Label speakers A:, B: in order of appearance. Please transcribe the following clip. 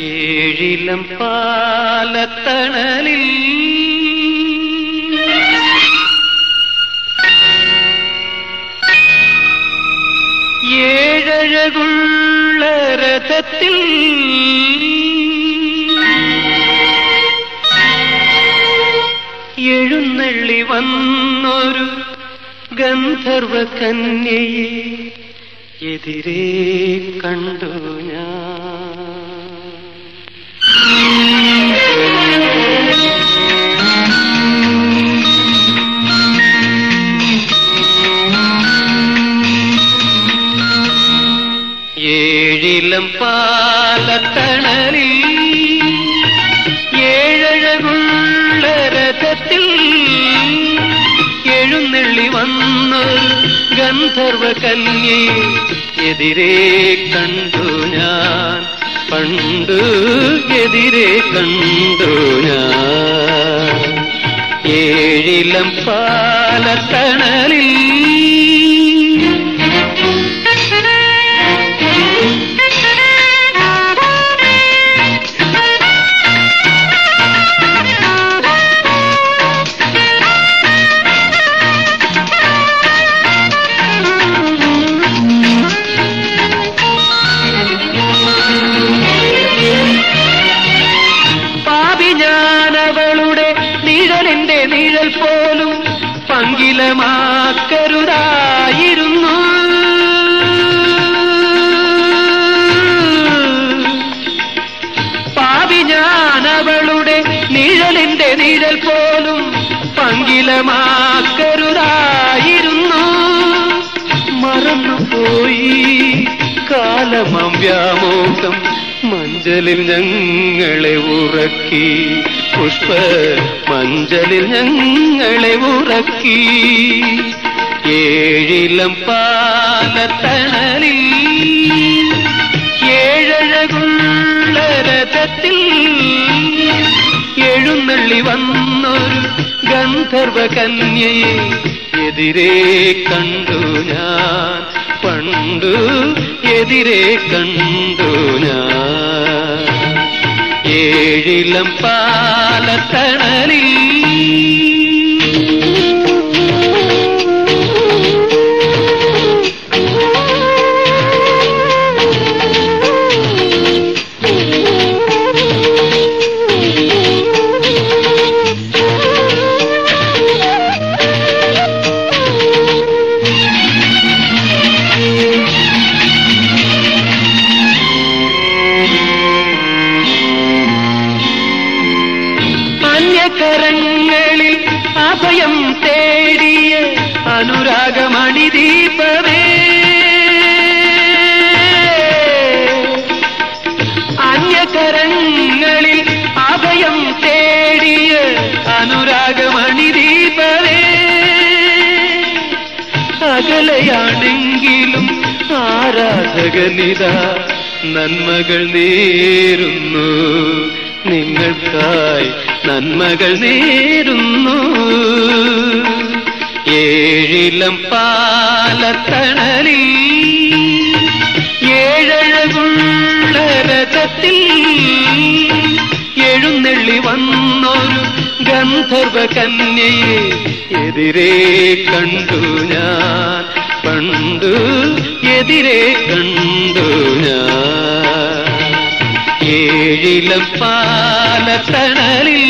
A: ഏഴിലം പാലത്തണലിൽ. ഏഴഴകുള്ള രഥത്തിൽ. എഴുന്നള്ളി വന്നൊരു ഗന്ധർവ കന്യയെ എതിരെ കണ്ടു ഞാൻ. ഏഴിലം പാലത്തണലിൽ ഏഴഴകുള്ള രഥത്തിൽ എഴുന്നള്ളി വന്നു ഗന്ധർവ കന്യെ എതിരെ കണ്ടു ഞാൻ. പണ്ടു എതിരെ കണ്ടു ഞാൻ. ഏഴിലം പാലത്തണലിൽ നിഴലിന്റെ നിഴൽ പോലും പങ്കിലമാക്കരുതായിരുന്നു. പാവി ഞാനവളുടെ നിഴലിന്റെ നിഴൽ പോലും പങ്കിലമാക്കരുതായിരുന്നു. മറന്നുപോയി കാലമാം വ്യാമോഹം മഞ്ചലിൽ ഞങ്ങളെ ഉറക്കി പുഷ്പ മഞ്ചലിൽ ഞങ്ങളെ ഉറക്കി. ഏഴിലം പാലത്തണലിൽ ഏഴഴകുള്ള രഥത്തിൽ എഴുന്നള്ളി വന്നൊരു ഗന്ധർവ കന്യയെ എതിരെ കണ്ടു ഞാൻ. പണ്ടു എതിരെ കണ്ടു ഞാൻ. ഏഴിലം പാലത്തണലിൽ അന്യകരങ്ങളിൽ തേടിയ അനുരാഗമണി ദീപമേ അന്യകരങ്ങളിൽ അഭയം തേടിയ അനുരാഗമണി ദീപമേ അകലയാണെങ്കിലും ആരാധകനിത നന്മകൾ നേരുന്നു. നിങ്ങൾക്കായി നന്മകൾ നേരുന്നു. ഏഴിലം പാലത്തണലിൽ ഏഴഴകുള്ള രഥത്തിൽ എഴുന്നള്ളി വന്നൊരു ഗന്ധർവ കന്യയെ എതിരെ കണ്ടു ഞാൻ. പണ്ടു എതിരെ കണ്ടു ഞാൻ. ഏഴിലപ്പാലത്തണലിൽ